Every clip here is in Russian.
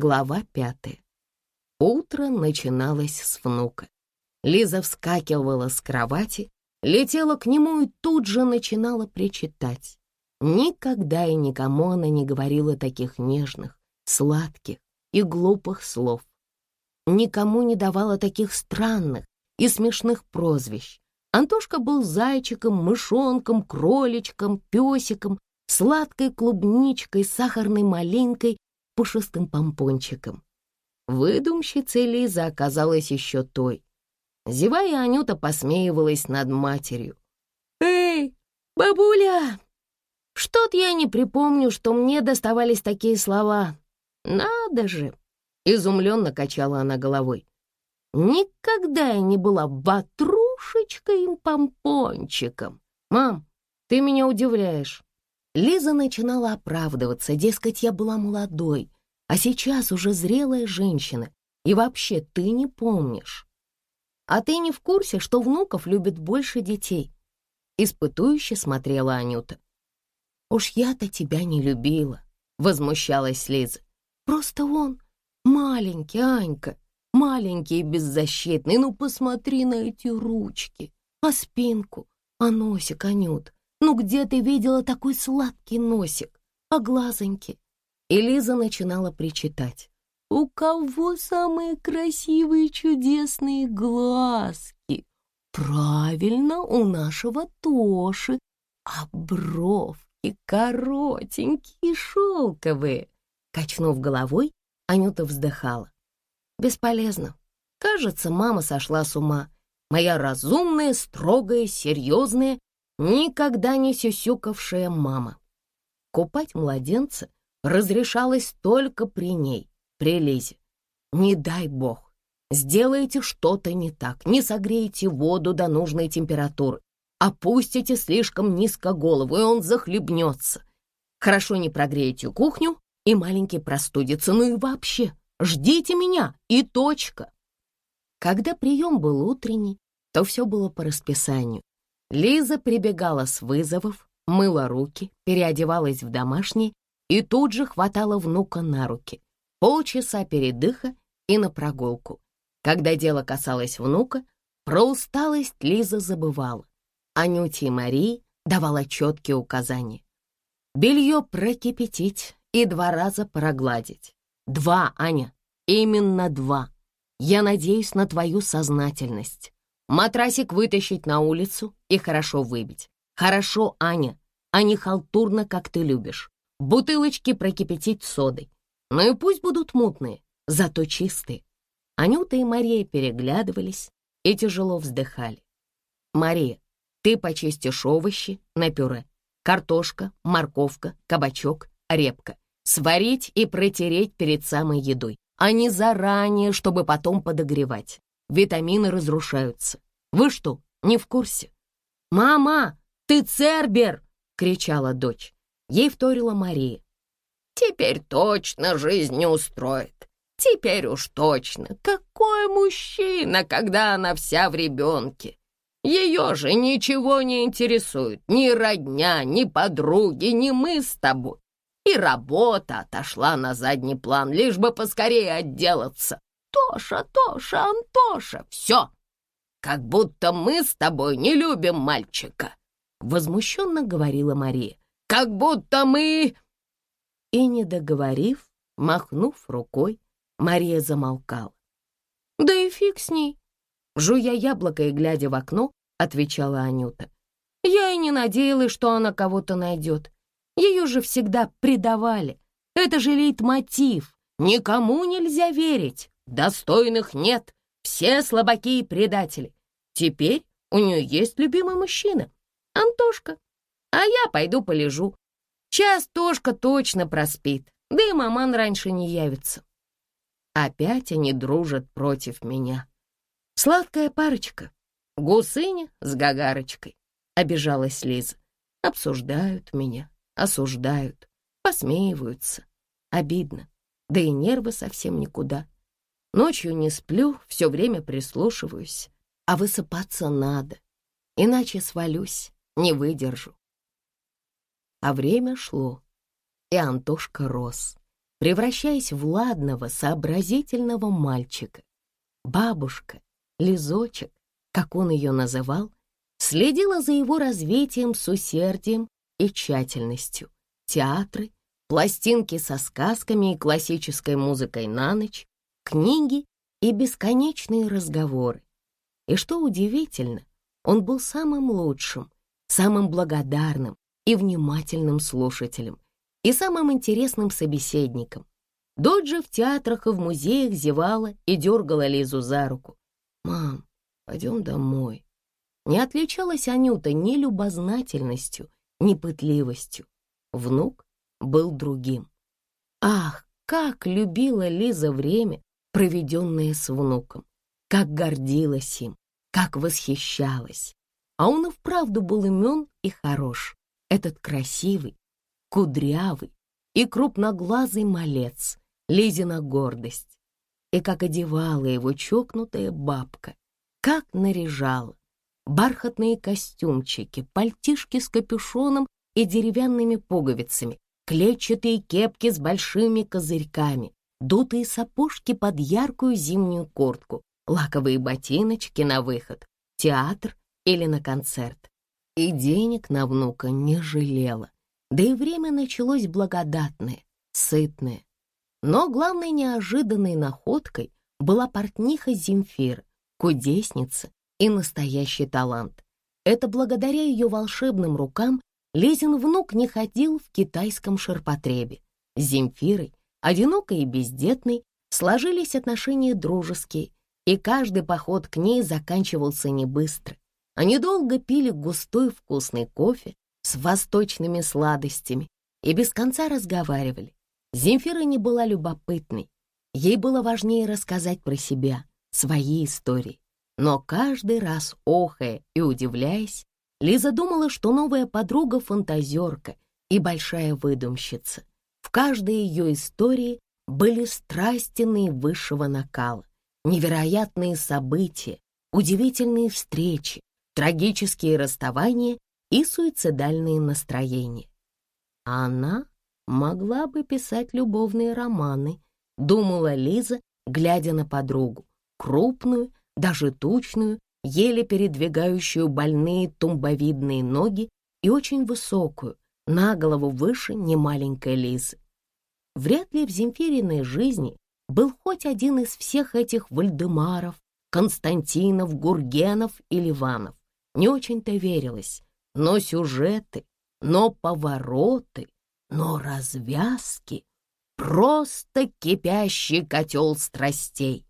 Глава пятая. Утро начиналось с внука. Лиза вскакивала с кровати, летела к нему и тут же начинала причитать. Никогда и никому она не говорила таких нежных, сладких и глупых слов. Никому не давала таких странных и смешных прозвищ. Антошка был зайчиком, мышонком, кроличком, песиком, сладкой клубничкой, сахарной малинкой, пушистым помпончиком. Выдумщицей Лиза оказалась еще той. Зевая, Анюта посмеивалась над матерью. «Эй, бабуля, что-то я не припомню, что мне доставались такие слова. Надо же!» Изумленно качала она головой. «Никогда я не была ватрушечкой и помпончиком. Мам, ты меня удивляешь». Лиза начинала оправдываться, дескать, я была молодой, а сейчас уже зрелая женщина, и вообще ты не помнишь. А ты не в курсе, что внуков любят больше детей? Испытующе смотрела Анюта. Уж я-то тебя не любила, возмущалась Лиза. Просто он маленький, Анька, маленький и беззащитный. Ну, посмотри на эти ручки, а спинку, а носик, Анют. Ну, где ты видела такой сладкий носик, а глазоньки? И Лиза начинала причитать. «У кого самые красивые чудесные глазки?» «Правильно, у нашего Тоши, а бровки коротенькие, шелковые». Качнув головой, Анюта вздыхала. «Бесполезно. Кажется, мама сошла с ума. Моя разумная, строгая, серьезная, никогда не сюсюкавшая мама. Купать младенца разрешалось только при ней, при Лизе. Не дай бог, сделаете что-то не так, не согреете воду до нужной температуры, опустите слишком низко голову, и он захлебнется. Хорошо не прогреете кухню, и маленький простудится. Ну и вообще, ждите меня, и точка. Когда прием был утренний, то все было по расписанию. Лиза прибегала с вызовов, мыла руки, переодевалась в домашнее и тут же хватала внука на руки. Полчаса передыха и на прогулку. Когда дело касалось внука, про усталость Лиза забывала. Анюте и Марии давала четкие указания. Белье прокипятить и два раза прогладить. Два, Аня, именно два. Я надеюсь на твою сознательность. Матрасик вытащить на улицу и хорошо выбить. Хорошо, Аня, а не халтурно, как ты любишь бутылочки прокипятить содой. Ну и пусть будут мутные, зато чистые. Анюта и Мария переглядывались и тяжело вздыхали. «Мария, ты почистишь овощи на пюре. Картошка, морковка, кабачок, репка. Сварить и протереть перед самой едой, а не заранее, чтобы потом подогревать. Витамины разрушаются. Вы что, не в курсе?» «Мама, ты цербер!» — кричала дочь. Ей вторила Мария. «Теперь точно жизнь не устроит. Теперь уж точно. Какой мужчина, когда она вся в ребенке? Ее же ничего не интересует. Ни родня, ни подруги, ни мы с тобой. И работа отошла на задний план, лишь бы поскорее отделаться. Тоша, Тоша, Антоша, все. Как будто мы с тобой не любим мальчика. Возмущенно говорила Мария как будто мы...» И, не договорив, махнув рукой, Мария замолкала. «Да и фиг с ней!» Жуя яблоко и глядя в окно, отвечала Анюта. «Я и не надеялась, что она кого-то найдет. Ее же всегда предавали. Это же лейтмотив. Никому нельзя верить. Достойных нет. Все слабаки и предатели. Теперь у нее есть любимый мужчина. Антошка. А я пойду полежу. Час Тошка точно проспит, да и маман раньше не явится. Опять они дружат против меня. Сладкая парочка. Гусыня с Гагарочкой. Обижалась Лиза. Обсуждают меня, осуждают, посмеиваются. Обидно. Да и нервы совсем никуда. Ночью не сплю, все время прислушиваюсь. А высыпаться надо, иначе свалюсь, не выдержу. А время шло, и Антошка рос. превращаясь в ладного, сообразительного мальчика. Бабушка, Лизочек, как он ее называл, следила за его развитием с усердием и тщательностью. Театры, пластинки со сказками и классической музыкой на ночь, книги и бесконечные разговоры. И что удивительно, он был самым лучшим, самым благодарным и внимательным слушателем, и самым интересным собеседником. Дочь же в театрах и в музеях зевала и дергала Лизу за руку. «Мам, пойдем домой». Не отличалась Анюта ни любознательностью, ни пытливостью. Внук был другим. Ах, как любила Лиза время, проведенное с внуком, как гордилась им, как восхищалась. А он и вправду был имен и хорош, этот красивый, кудрявый и крупноглазый малец, Лизина гордость. И как одевала его чокнутая бабка, как наряжала. Бархатные костюмчики, пальтишки с капюшоном и деревянными пуговицами, клетчатые кепки с большими козырьками, дутые сапожки под яркую зимнюю куртку, лаковые ботиночки на выход, театр или на концерт. И денег на внука не жалела. Да и время началось благодатное, сытное. Но главной неожиданной находкой была портниха Земфира, кудесница и настоящий талант. Это благодаря ее волшебным рукам Лизин внук не ходил в китайском ширпотребе. С Земфирой, одинокой и бездетной, сложились отношения дружеские, и каждый поход к ней заканчивался не быстро. Они долго пили густой вкусный кофе, с восточными сладостями и без конца разговаривали. Земфира не была любопытной. Ей было важнее рассказать про себя, свои истории. Но каждый раз, охая и удивляясь, Лиза думала, что новая подруга — фантазерка и большая выдумщица. В каждой ее истории были страсти наивысшего накала, невероятные события, удивительные встречи, трагические расставания и суицидальные настроения. Она могла бы писать любовные романы, думала Лиза, глядя на подругу, крупную, даже тучную, еле передвигающую больные тумбовидные ноги и очень высокую, на голову выше немаленькой Лизы. Вряд ли в Земфириной жизни был хоть один из всех этих Вальдемаров, Константинов, Гургенов и Ливанов. Не очень-то верилось, но сюжеты, но повороты, но развязки — просто кипящий котел страстей.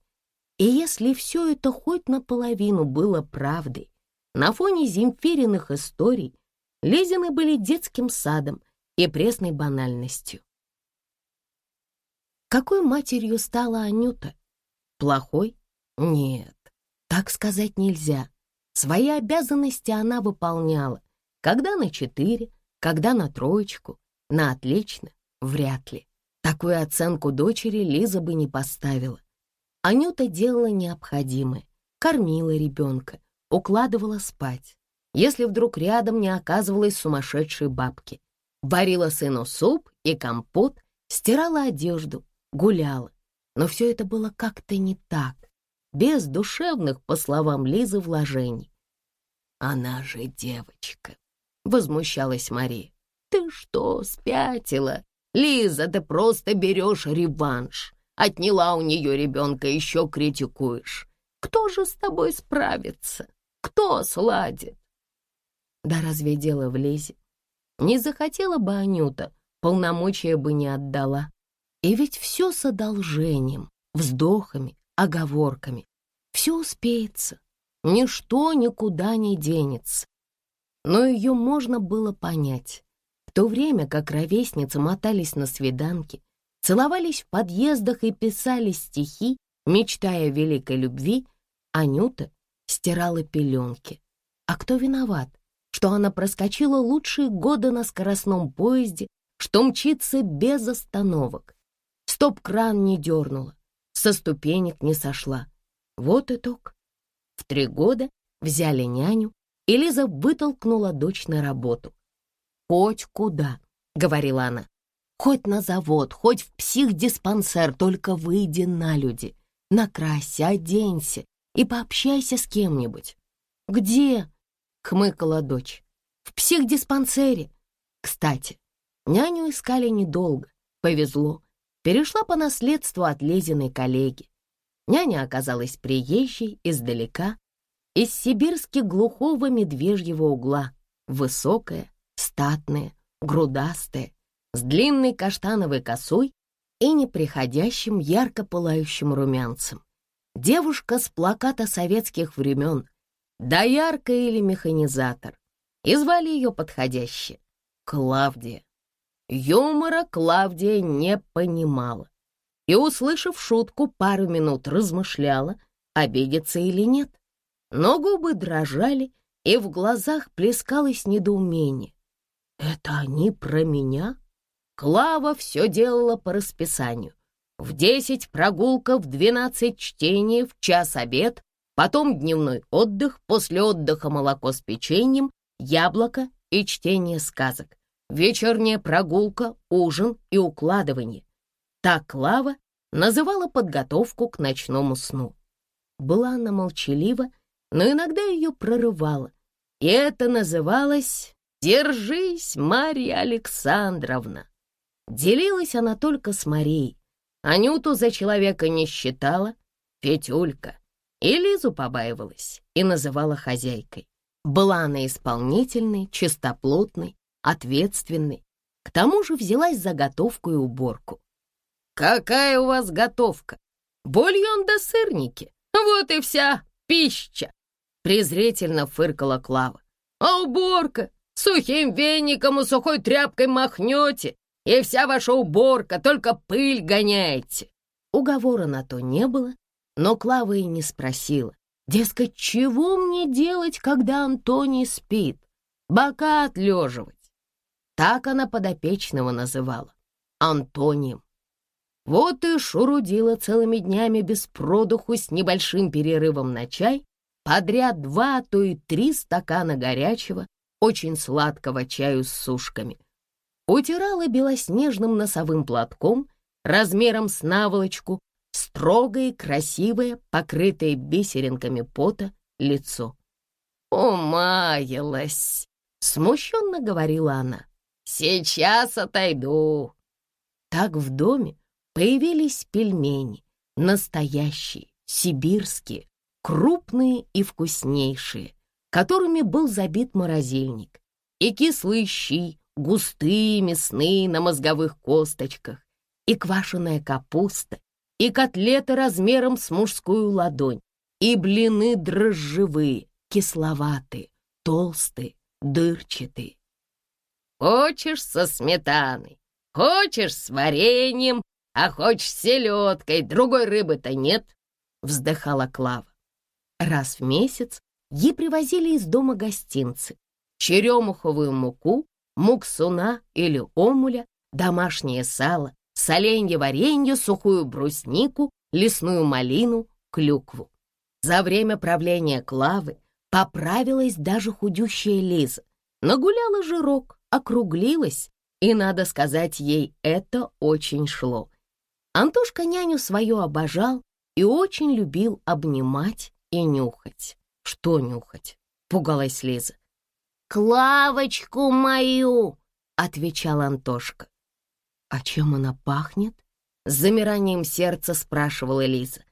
И если все это хоть наполовину было правдой, на фоне Земфириных историй Лизины были детским садом и пресной банальностью. Какой матерью стала Анюта? Плохой? Нет, так сказать нельзя. Свои обязанности она выполняла, когда на четыре, когда на троечку, на отлично, вряд ли. Такую оценку дочери Лиза бы не поставила. Анюта делала необходимое, кормила ребенка, укладывала спать. Если вдруг рядом не оказывалась сумасшедшей бабки, варила сыну суп и компот, стирала одежду, гуляла. Но все это было как-то не так, без душевных, по словам Лизы, вложений. Она же девочка, возмущалась Мария. «Ты что, спятила? Лиза, ты просто берешь реванш. Отняла у нее ребенка, еще критикуешь. Кто же с тобой справится? Кто сладит?» Да разве дело в Лизе? Не захотела бы Анюта, полномочия бы не отдала. И ведь все с одолжением, вздохами, оговорками. Все успеется, ничто никуда не денется но ее можно было понять. В то время как ровесницы мотались на свиданки, целовались в подъездах и писали стихи, мечтая о великой любви, Анюта стирала пеленки. А кто виноват, что она проскочила лучшие годы на скоростном поезде, что мчится без остановок? Стоп-кран не дернула, со ступенек не сошла. Вот итог. В три года взяли няню, и Лиза вытолкнула дочь на работу. «Хоть куда», — говорила она, Хоть на завод, хоть в психдиспансер, только выйди на люди. Накрася, оденься и пообщайся с кем-нибудь. «Где?» — хмыкала дочь. «В психдиспансере. Кстати, няню искали недолго. Повезло. Перешла по наследству от Лезиной коллеги. Няня оказалась приезжей издалека, из сибирски глухого медвежьего угла, высокая, статная, грудастая, с длинной каштановой косой и неприходящим ярко пылающим румянцем. Девушка с плаката советских времен, доярка или механизатор, и звали ее подходяще — Клавдия. Юмора Клавдия не понимала и, услышав шутку, пару минут размышляла, обидеться или нет. Но губы дрожали, и в глазах плескалось недоумение. «Это они про меня?» Клава все делала по расписанию. В десять прогулка, в двенадцать чтение, в час обед, потом дневной отдых, после отдыха молоко с печеньем, яблоко и чтение сказок, вечерняя прогулка, ужин и укладывание. Так Клава называла подготовку к ночному сну. Была она молчалива, но иногда ее прорывало, и это называлось «Держись, Марья Александровна». Делилась она только с Марией. Анюту за человека не считала, Петюлька. И Лизу побаивалась и называла хозяйкой. Была она исполнительной, чистоплотной, ответственной. К тому же взялась за готовку и уборку. «Какая у вас готовка? Бульон да сырники. Вот и вся пища!» Презрительно фыркала Клава. «А уборка? Сухим веником и сухой тряпкой махнете, и вся ваша уборка, только пыль гоняете!» Уговора на то не было, но Клава и не спросила. Дескать, чего мне делать, когда Антоний спит? Бока отлеживать. Так она подопечного называла. Антонием. Вот и шурудила целыми днями без продуху с небольшим перерывом на чай, подряд два, а то и три стакана горячего, очень сладкого чаю с сушками. Утирала белоснежным носовым платком размером с наволочку строгое, красивое, покрытое бисеринками пота лицо. «Умаялась!» — смущенно говорила она. «Сейчас отойду!» Так в доме Появились пельмени, настоящие, сибирские, крупные и вкуснейшие, которыми был забит морозильник, и кислые щи, густые, мясные, на мозговых косточках, и квашеная капуста, и котлеты размером с мужскую ладонь, и блины дрожжевые, кисловатые, толстые, дырчатые. «Хочешь со сметаной, хочешь с вареньем, а хочешь селедкой, другой рыбы-то нет», — вздыхала Клава. Раз в месяц ей привозили из дома гостинцы, черемуховую муку, муксуна или омуля, домашнее сало, соленье варенье, сухую бруснику, лесную малину, клюкву. За время правления Клавы поправилась даже худющая Лиза, нагуляла жирок, округлилась, и, надо сказать, ей это очень шло. Антошка няню свою обожал и очень любил обнимать и нюхать. Что нюхать? Пугалась Лиза. «Клавочку мою!» — отвечал Антошка. «А чем она пахнет?» — с замиранием сердца спрашивала Лиза.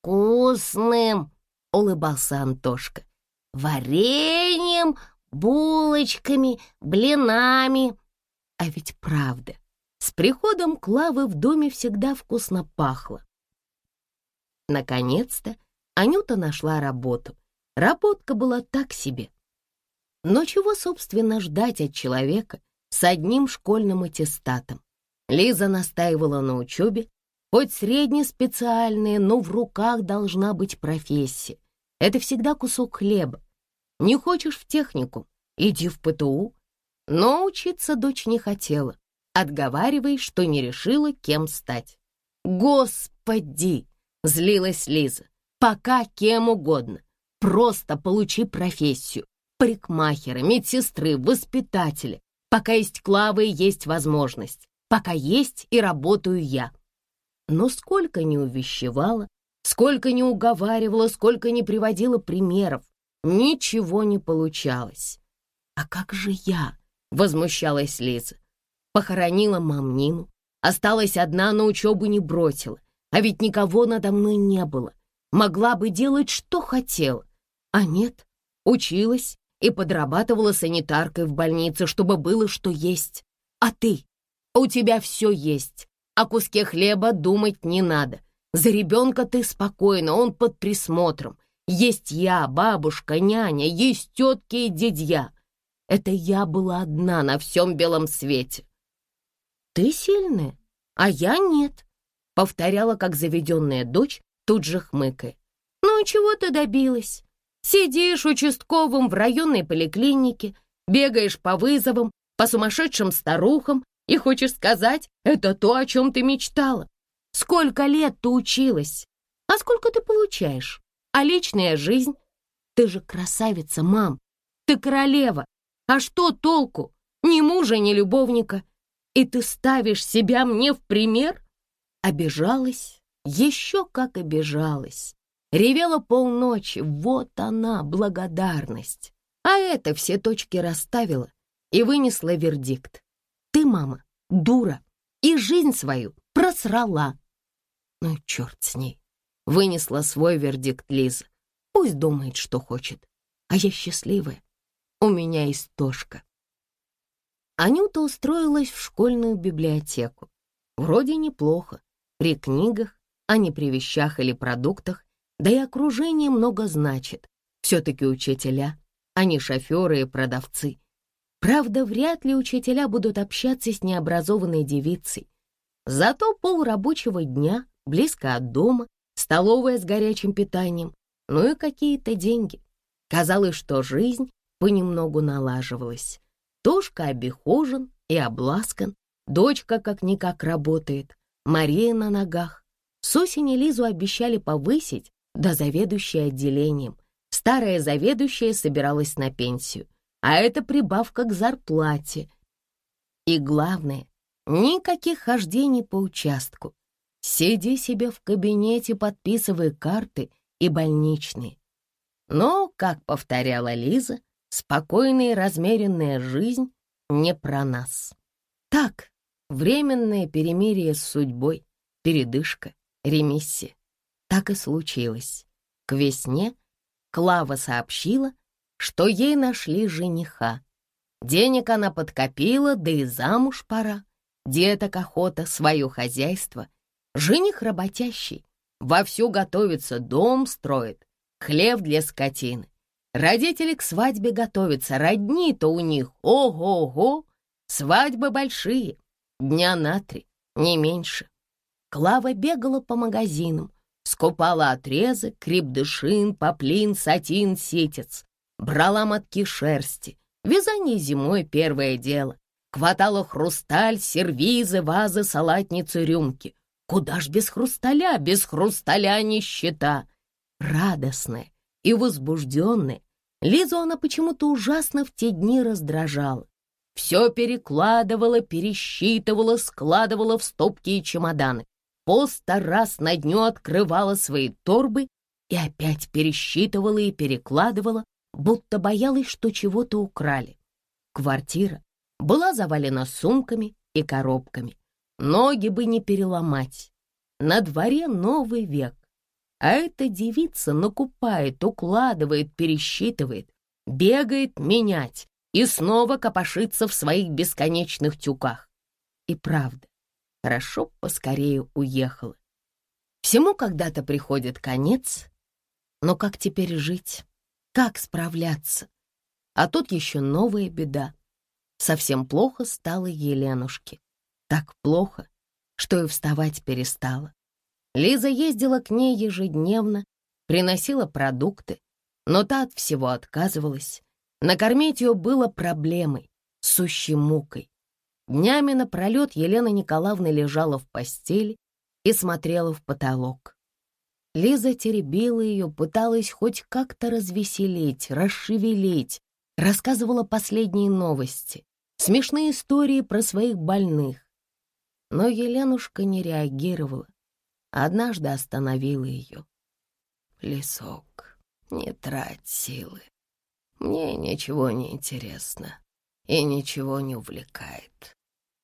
«Вкусным!» — улыбался Антошка. «Вареньем, булочками, блинами!» А ведь правда, с приходом Клавы в доме всегда вкусно пахло. Наконец-то Анюта нашла работу. Работка была так себе. Но чего, собственно, ждать от человека с одним школьным аттестатом? Лиза настаивала на учебе, хоть среднеспециальная, но в руках должна быть профессия. Это всегда кусок хлеба. Не хочешь в технику? Иди в ПТУ. Но учиться дочь не хотела отговаривая, что не решила, кем стать. «Господи!» — злилась Лиза. «Пока кем угодно. Просто получи профессию. Парикмахера, медсестры, воспитателя. Пока есть Клава и есть возможность. пока есть и работаю я. Но сколько не увещевала, сколько не уговаривала, сколько не приводила примеров, ничего не получалось. «А как же я?» — возмущалась Лиза. Похоронила мам Нину, осталась одна, на учебу не бросила, а ведь никого надо мной не было. Могла бы делать, что хотела. А нет, училась и подрабатывала санитаркой в больнице, чтобы было что есть. А ты? У тебя все есть. О куске хлеба думать не надо. За ребенка ты спокойно, он под присмотром. Есть я, бабушка, няня, есть тетки и дядья. Это я была одна на всем белом свете. Ты сильная, а я нет, повторяла, как заведенная дочь, тут же хмыкая. Ну чего ты добилась? Сидишь участковым в районной поликлинике, бегаешь по вызовам, по сумасшедшим старухам и хочешь сказать, это то, о чем ты мечтала. Сколько лет ты училась? А сколько ты получаешь? А личная жизнь? Ты же красавица, мам. Ты королева. А что толку? Ни мужа, ни любовника. И ты ставишь себя мне в пример? Обижалась, еще как обижалась. Ревела полночи, вот она, благодарность. А это все точки расставила и вынесла вердикт. Ты, мама, дура, и жизнь свою просрала. Ну, черт с ней. Вынесла свой вердикт Лиза. Пусть думает, что хочет. А я счастливая. У меня истошка. Анюта устроилась в школьную библиотеку. Вроде неплохо. При книгах, а не при вещах или продуктах, да и окружение много значит. Все-таки учителя, а не шоферы и продавцы. Правда, вряд ли учителя будут общаться с необразованной девицей. Зато пол рабочего дня, близко от дома, столовая с горячим питанием, ну и какие-то деньги. Казалось, что жизнь понемногу налаживалась. Тошка обихожен и обласкан, дочка как-никак работает, Мария на ногах. С осени Лизу обещали повысить до заведующей отделением. Старая заведующая собиралась на пенсию, а это прибавка к зарплате. И главное, никаких хождений по участку. Сиди себе в кабинете, подписывай карты и больничные. Но, как повторяла Лиза, спокойная и размеренная жизнь не про нас. Так, временное перемирие с судьбой, передышка, ремиссия. Так и случилось. К весне Клава сообщила, что ей нашли жениха. Денег она подкопила, да и замуж пора. Деток охота, свое хозяйство. Жених работящий, вовсю готовится, дом строит, хлеб для скотины. Родители к свадьбе готовятся, родни-то у них, ого-го, свадьбы большие, дня на три, не меньше. Клава бегала по магазинам, скупала отрезы, крепдышин, поплин, сатин, сетец, брала мотки шерсти. Вязание зимой — первое дело. Хватало хрусталь, сервизы, вазы, салатницы, рюмки. Куда ж без хрусталя, без хрусталя нищета. Радостная и возбужденная, Лизу она почему-то ужасно в те дни раздражала. Все перекладывала, пересчитывала, складывала в стопки и чемоданы по сто раз на дню открывала свои торбы и опять пересчитывала и перекладывала, будто боялась, что чего-то украли. Квартира была завалена сумками и коробками. Ноги бы не переломать. На дворе новый век. А эта девица накупает, укладывает, пересчитывает, бегает менять и снова копошится в своих бесконечных тюках. И правда, Хорошо поскорее уехала. Всему когда-то приходит конец, но как теперь жить? Как справляться? А тут еще новая беда. Совсем плохо стало Еленушке. Так плохо, что и вставать перестала. Лиза ездила к ней ежедневно, приносила продукты, но та от всего отказывалась. Накормить ее было проблемой, сущей мукой. Днями напролет Елена Николаевна лежала в постели и смотрела в потолок. Лиза теребила ее, пыталась хоть как-то развеселить, расшевелить, рассказывала последние новости, смешные истории про своих больных. Но Еленушка не реагировала. Однажды остановила ее. «Лесок, не трать силы. Мне ничего не интересно и ничего не увлекает.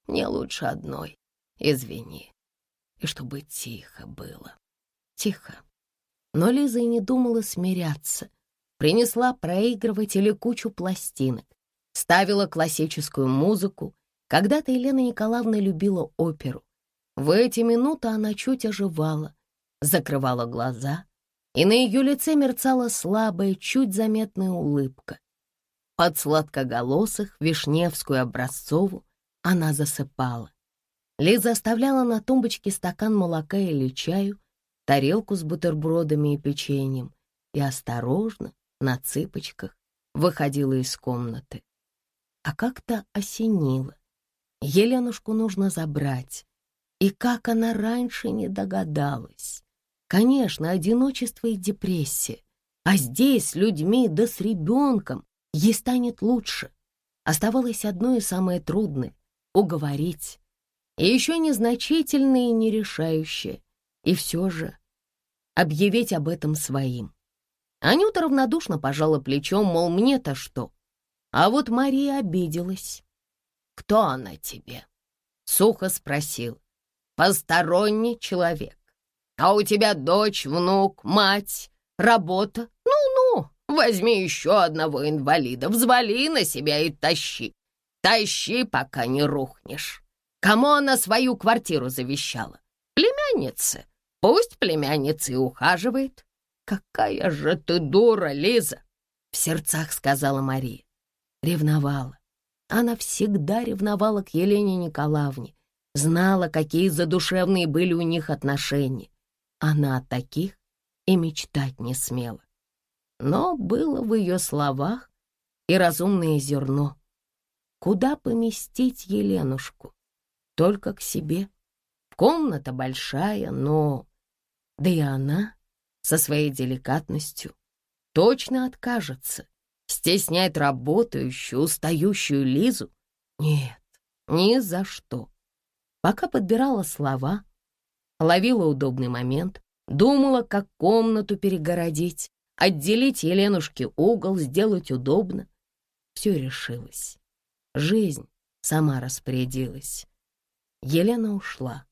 Мне лучше одной, извини, и чтобы тихо было. Тихо. Но Лиза и не думала смиряться. Принесла проигрыватель кучу пластинок. Ставила классическую музыку. Когда-то Елена Николаевна любила оперу. В эти минуты она чуть оживала, закрывала глаза, и на ее лице мерцала слабая, чуть заметная улыбка. Под сладкоголосых, Вишневскую, Образцову она засыпала. Лиза оставляла на тумбочке стакан молока или чаю, тарелку с бутербродами и печеньем и осторожно, на цыпочках, выходила из комнаты. А как-то осенило. Еленушку нужно забрать. И как она раньше не догадалась. Конечно, одиночество и депрессия. А здесь с людьми да с ребенком ей станет лучше. Оставалось одно и самое трудное — уговорить. И еще незначительное и нерешающее. И все же объявить об этом своим. Анюта равнодушно пожала плечом, мол, мне-то что? А вот Мария обиделась. «Кто она тебе?» — сухо спросил. «Посторонний человек. А у тебя дочь, внук, мать, работа. Ну-ну, возьми еще одного инвалида, взвали на себя и тащи. Тащи, пока не рухнешь. Кому она свою квартиру завещала? Племяннице. Пусть племянница и ухаживает. «Какая же ты дура, Лиза!» — в сердцах сказала Мария. Ревновала. Она всегда ревновала к Елене Николаевне, знала, какие задушевные были у них отношения. Она от таких и мечтать не смела. Но было в ее словах и разумное зерно. Куда поместить Еленушку? Только к себе. Комната большая, но... Да и она со своей деликатностью точно откажется. Стеснять работающую, устающую Лизу? Нет, ни за что. Пока подбирала слова, ловила удобный момент, думала, как комнату перегородить, отделить Еленушке угол, сделать удобно. Все решилось. Жизнь сама распорядилась. Елена ушла.